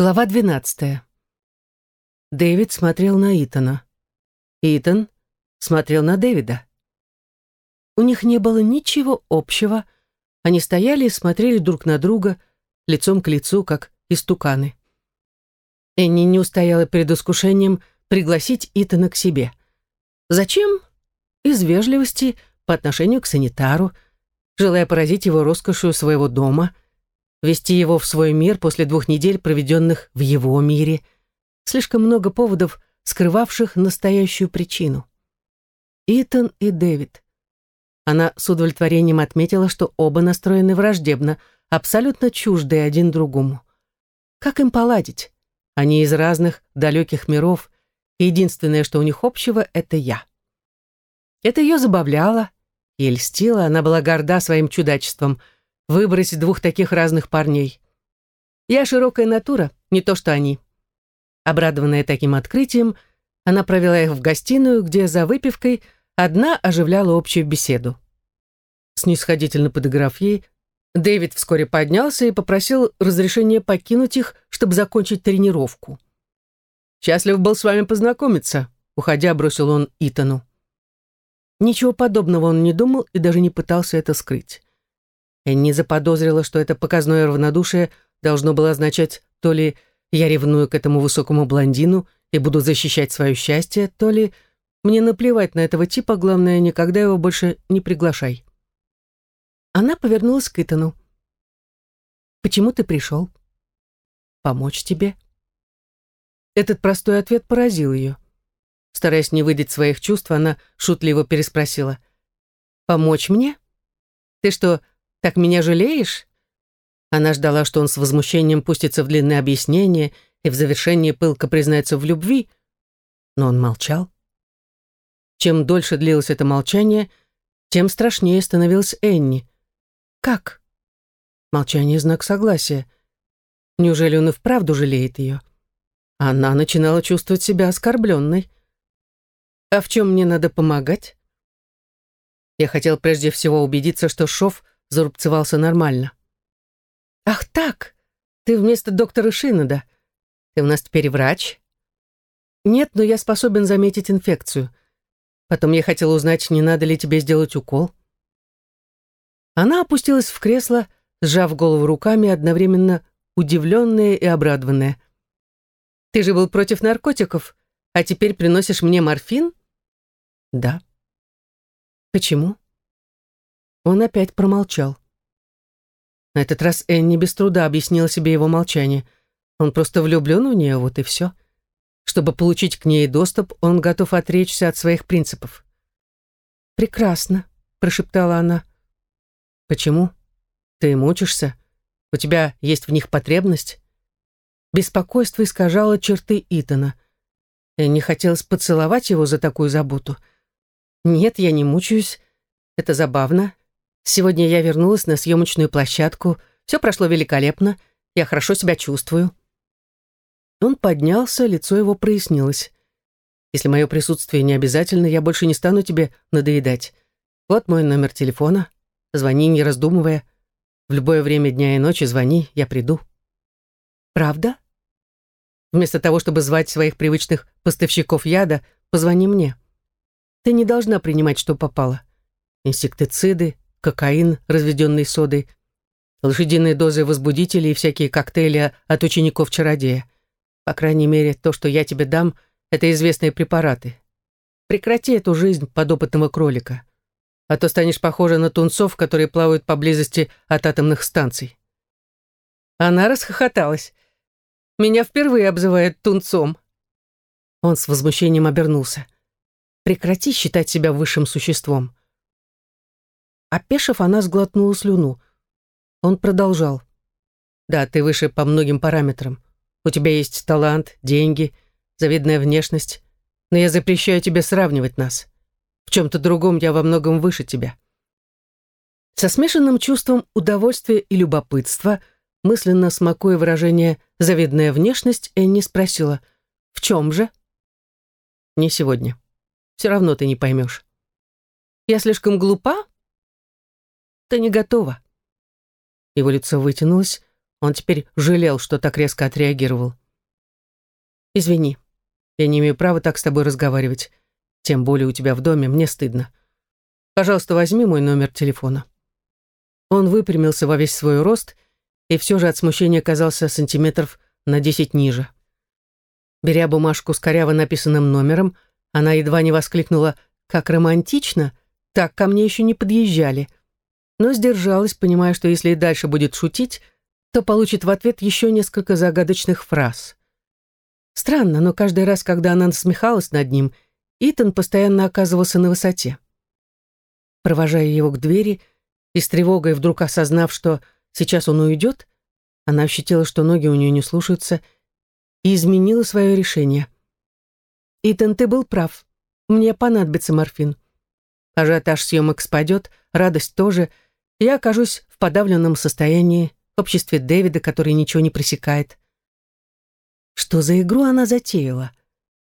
Глава 12. Дэвид смотрел на Итана. Итан смотрел на Дэвида. У них не было ничего общего. Они стояли и смотрели друг на друга, лицом к лицу, как истуканы. Энни не устояла перед искушением пригласить Итана к себе. Зачем? Из вежливости по отношению к санитару, желая поразить его роскошью своего дома — вести его в свой мир после двух недель, проведенных в его мире. Слишком много поводов, скрывавших настоящую причину. Итан и Дэвид. Она с удовлетворением отметила, что оба настроены враждебно, абсолютно чуждые один другому. Как им поладить? Они из разных далеких миров, единственное, что у них общего, это я. Это ее забавляло и льстило, она была горда своим чудачеством — выбрать двух таких разных парней. Я широкая натура, не то что они. Обрадованная таким открытием, она провела их в гостиную, где за выпивкой одна оживляла общую беседу. Снисходительно подыграв ей, Дэвид вскоре поднялся и попросил разрешения покинуть их, чтобы закончить тренировку. «Счастлив был с вами познакомиться», — уходя бросил он Итану. Ничего подобного он не думал и даже не пытался это скрыть. Энни заподозрила, что это показное равнодушие должно было означать то ли «я ревную к этому высокому блондину и буду защищать свое счастье», то ли «мне наплевать на этого типа, главное, никогда его больше не приглашай». Она повернулась к Итану. «Почему ты пришел?» «Помочь тебе». Этот простой ответ поразил ее. Стараясь не выдать своих чувств, она шутливо переспросила. «Помочь мне? Ты что, так меня жалеешь?» Она ждала, что он с возмущением пустится в длинное объяснение и в завершении пылко признается в любви, но он молчал. Чем дольше длилось это молчание, тем страшнее становилась Энни. «Как?» Молчание — знак согласия. Неужели он и вправду жалеет ее? Она начинала чувствовать себя оскорбленной. «А в чем мне надо помогать?» Я хотел прежде всего убедиться, что Шов — зарубцевался нормально. «Ах так! Ты вместо доктора Шинода. Ты у нас теперь врач?» «Нет, но я способен заметить инфекцию. Потом я хотела узнать, не надо ли тебе сделать укол». Она опустилась в кресло, сжав голову руками, одновременно удивленная и обрадованная. «Ты же был против наркотиков, а теперь приносишь мне морфин?» «Да». «Почему?» Он опять промолчал. На этот раз Энни без труда объяснила себе его молчание. Он просто влюблен в нее, вот и все. Чтобы получить к ней доступ, он готов отречься от своих принципов. «Прекрасно», — прошептала она. «Почему? Ты мучишься? У тебя есть в них потребность?» Беспокойство искажало черты Итана. Энни хотелось поцеловать его за такую заботу. «Нет, я не мучаюсь. Это забавно. Сегодня я вернулась на съемочную площадку. Все прошло великолепно. Я хорошо себя чувствую». Он поднялся, лицо его прояснилось. «Если мое присутствие не обязательно, я больше не стану тебе надоедать. Вот мой номер телефона. Звони, не раздумывая. В любое время дня и ночи звони, я приду». «Правда?» Вместо того, чтобы звать своих привычных поставщиков яда, позвони мне. Ты не должна принимать, что попало. Инсектициды, кокаин, разведенный содой, лошадиные дозы возбудителей и всякие коктейли от учеников-чародея. По крайней мере, то, что я тебе дам, это известные препараты. Прекрати эту жизнь подопытного кролика. А то станешь похожа на тунцов, которые плавают поблизости от атомных станций. Она расхохоталась. Меня впервые обзывают тунцом. Он с возмущением обернулся. Прекрати считать себя высшим существом. Опешив, она сглотнула слюну. Он продолжал. «Да, ты выше по многим параметрам. У тебя есть талант, деньги, завидная внешность. Но я запрещаю тебе сравнивать нас. В чем-то другом я во многом выше тебя». Со смешанным чувством удовольствия и любопытства, мысленно смакуя выражение «завидная внешность», Энни спросила «В чем же?» «Не сегодня. Все равно ты не поймешь». «Я слишком глупа?» Ты не готова». Его лицо вытянулось, Он теперь жалел, что так резко отреагировал. «Извини, я не имею права так с тобой разговаривать. Тем более у тебя в доме, мне стыдно. Пожалуйста, возьми мой номер телефона». Он выпрямился во весь свой рост и все же от смущения казался сантиметров на десять ниже. Беря бумажку с коряво написанным номером, она едва не воскликнула «Как романтично! Так ко мне еще не подъезжали!» Но сдержалась, понимая, что если и дальше будет шутить, то получит в ответ еще несколько загадочных фраз. Странно, но каждый раз, когда она насмехалась над ним, Итан постоянно оказывался на высоте. Провожая его к двери и с тревогой вдруг осознав, что сейчас он уйдет, она ощутила, что ноги у нее не слушаются, и изменила свое решение. «Итан, ты был прав. Мне понадобится морфин. Ажиотаж съемок спадет, радость тоже. Я окажусь в подавленном состоянии, в обществе Дэвида, который ничего не пресекает. Что за игру она затеяла?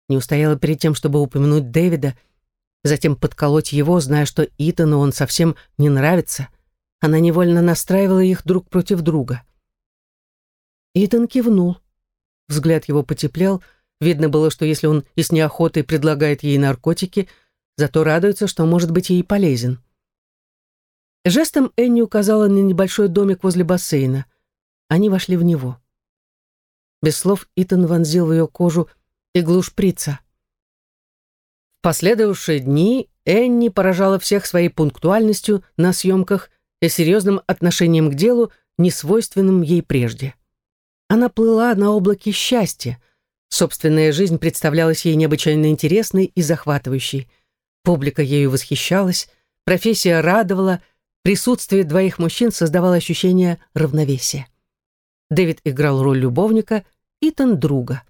Не устояла перед тем, чтобы упомянуть Дэвида, затем подколоть его, зная, что Итану он совсем не нравится. Она невольно настраивала их друг против друга. Итан кивнул. Взгляд его потеплел. Видно было, что если он и с неохотой предлагает ей наркотики, зато радуется, что может быть ей полезен. Жестом Энни указала на небольшой домик возле бассейна. Они вошли в него. Без слов Итан вонзил в ее кожу иглу шприца. В последовавшие дни Энни поражала всех своей пунктуальностью на съемках и серьезным отношением к делу, несвойственным ей прежде. Она плыла на облаке счастья. Собственная жизнь представлялась ей необычайно интересной и захватывающей. Публика ею восхищалась, профессия радовала, присутствие двоих мужчин создавало ощущение равновесия. Дэвид играл роль любовника, Итан — друга.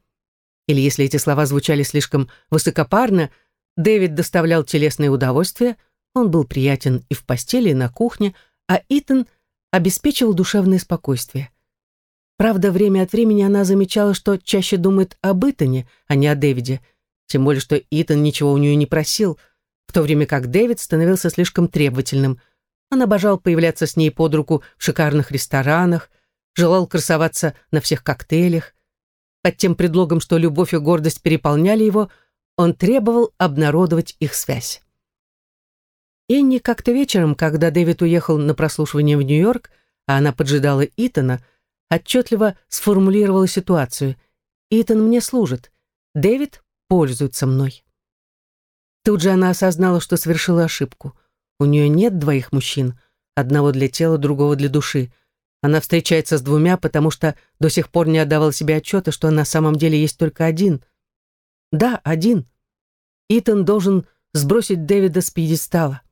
Или если эти слова звучали слишком высокопарно, Дэвид доставлял телесное удовольствие, он был приятен и в постели, и на кухне, а Итан обеспечивал душевное спокойствие. Правда, время от времени она замечала, что чаще думает об Итане, а не о Дэвиде, тем более, что Итан ничего у нее не просил, в то время как Дэвид становился слишком требовательным. Он обожал появляться с ней под руку в шикарных ресторанах, желал красоваться на всех коктейлях. Под тем предлогом, что любовь и гордость переполняли его, он требовал обнародовать их связь. Энни как-то вечером, когда Дэвид уехал на прослушивание в Нью-Йорк, а она поджидала Итана, отчетливо сформулировала ситуацию. «Итан мне служит. Дэвид пользуется мной». Тут же она осознала, что совершила ошибку. У нее нет двоих мужчин, одного для тела, другого для души. Она встречается с двумя, потому что до сих пор не отдавала себе отчета, что на самом деле есть только один. Да, один. Итан должен сбросить Дэвида с пьедестала.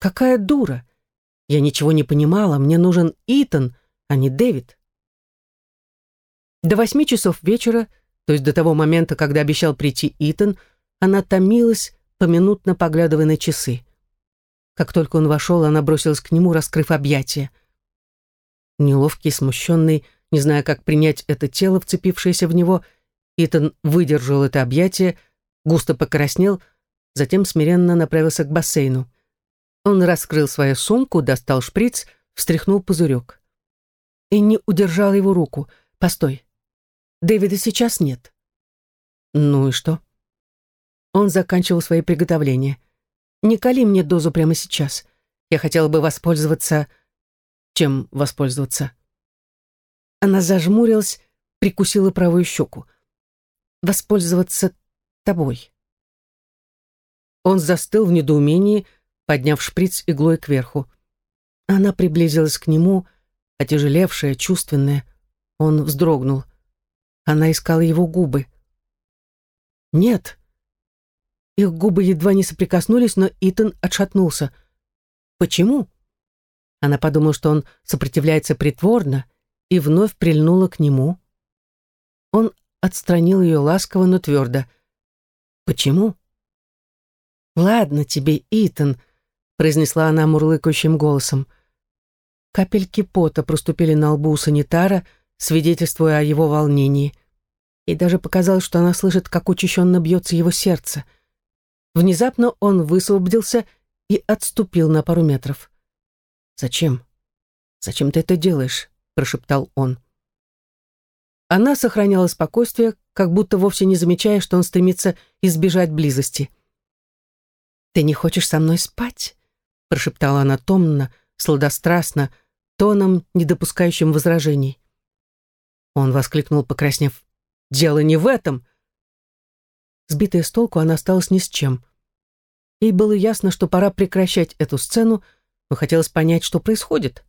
Какая дура! Я ничего не понимала, мне нужен Итан, а не Дэвид. До восьми часов вечера, то есть до того момента, когда обещал прийти Итан, она томилась, поминутно поглядывая на часы. Как только он вошел, она бросилась к нему, раскрыв объятия. Неловкий, смущенный, не зная, как принять это тело, вцепившееся в него, Итан выдержал это объятие, густо покраснел, затем смиренно направился к бассейну. Он раскрыл свою сумку, достал шприц, встряхнул пузырек. И не удержал его руку. «Постой, Дэвида сейчас нет. Ну и что? Он заканчивал свои приготовления. Не кали мне дозу прямо сейчас. Я хотела бы воспользоваться... Чем воспользоваться? Она зажмурилась, прикусила правую щеку. Воспользоваться тобой. Он застыл в недоумении, подняв шприц иглой кверху. Она приблизилась к нему, отяжелевшая, чувственная. Он вздрогнул. Она искала его губы. «Нет». Их губы едва не соприкоснулись, но Итан отшатнулся. «Почему?» Она подумала, что он сопротивляется притворно, и вновь прильнула к нему. Он отстранил ее ласково, но твердо. «Почему?» «Ладно тебе, Итан», — произнесла она мурлыкающим голосом. Капельки пота проступили на лбу у санитара, свидетельствуя о его волнении. И даже показалось, что она слышит, как учащенно бьется его сердце. Внезапно он высвободился и отступил на пару метров. «Зачем? Зачем ты это делаешь?» — прошептал он. Она сохраняла спокойствие, как будто вовсе не замечая, что он стремится избежать близости. «Ты не хочешь со мной спать?» — прошептала она томно, сладострастно, тоном, не допускающим возражений. Он воскликнул, покраснев. «Дело не в этом!» Сбитая с толку, она осталась ни с чем. Ей было ясно, что пора прекращать эту сцену, но хотелось понять, что происходит.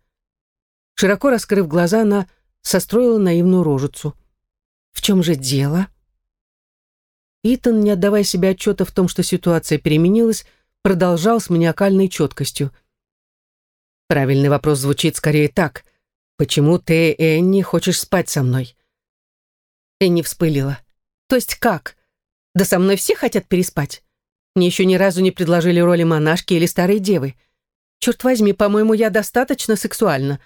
Широко раскрыв глаза, она состроила наивную рожицу. «В чем же дело?» Итан, не отдавая себе отчета в том, что ситуация переменилась, продолжал с маниакальной четкостью. Правильный вопрос звучит скорее так. «Почему ты, Энни, хочешь спать со мной?» Энни вспылила. «То есть как? Да со мной все хотят переспать. Мне еще ни разу не предложили роли монашки или старой девы. Черт возьми, по-моему, я достаточно сексуальна.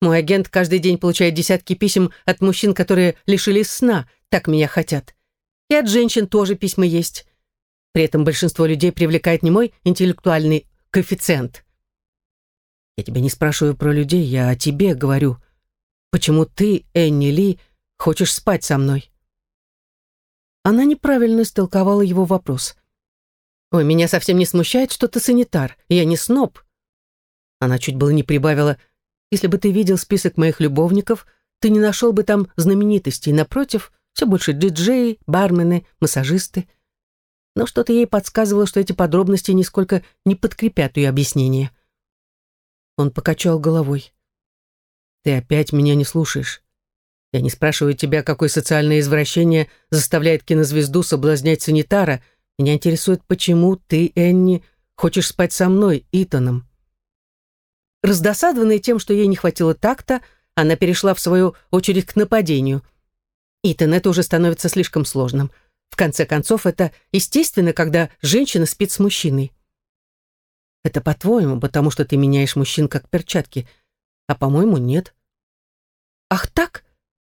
Мой агент каждый день получает десятки писем от мужчин, которые лишились сна, так меня хотят. И от женщин тоже письма есть. При этом большинство людей привлекает не мой интеллектуальный коэффициент. Я тебя не спрашиваю про людей, я о тебе говорю. Почему ты, Энни Ли, хочешь спать со мной? Она неправильно истолковала его вопрос. «Ой, меня совсем не смущает, что ты санитар. Я не сноб». Она чуть было не прибавила если бы ты видел список моих любовников, ты не нашел бы там знаменитостей. Напротив, все больше диджеи, бармены, массажисты. Но что-то ей подсказывало, что эти подробности нисколько не подкрепят ее объяснение. Он покачал головой. «Ты опять меня не слушаешь. Я не спрашиваю тебя, какое социальное извращение заставляет кинозвезду соблазнять санитара. Меня интересует, почему ты, Энни, хочешь спать со мной, Итаном». Раздосадованная тем, что ей не хватило такта, она перешла в свою очередь к нападению. Итан, это уже становится слишком сложным. В конце концов, это естественно, когда женщина спит с мужчиной. Это по-твоему, потому что ты меняешь мужчин как перчатки, а по-моему, нет. Ах так?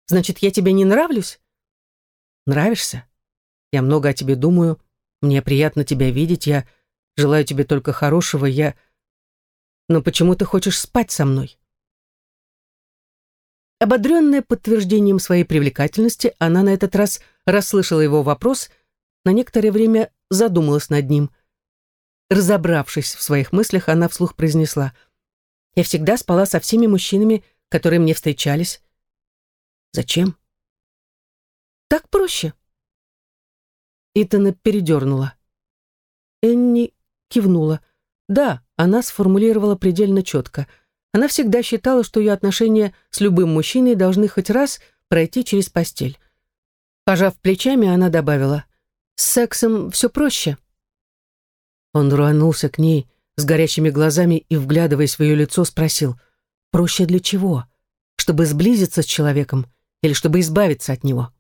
Значит, я тебе не нравлюсь? Нравишься? Я много о тебе думаю. Мне приятно тебя видеть. Я желаю тебе только хорошего. Я... Но почему ты хочешь спать со мной?» Ободренная подтверждением своей привлекательности, она на этот раз расслышала его вопрос, на некоторое время задумалась над ним. Разобравшись в своих мыслях, она вслух произнесла «Я всегда спала со всеми мужчинами, которые мне встречались». «Зачем?» «Так проще». Итана передернула. Энни кивнула. «Да, она сформулировала предельно четко. Она всегда считала, что ее отношения с любым мужчиной должны хоть раз пройти через постель. Пожав плечами, она добавила, «С сексом все проще». Он рванулся к ней с горящими глазами и, вглядываясь в ее лицо, спросил, «Проще для чего? Чтобы сблизиться с человеком или чтобы избавиться от него?»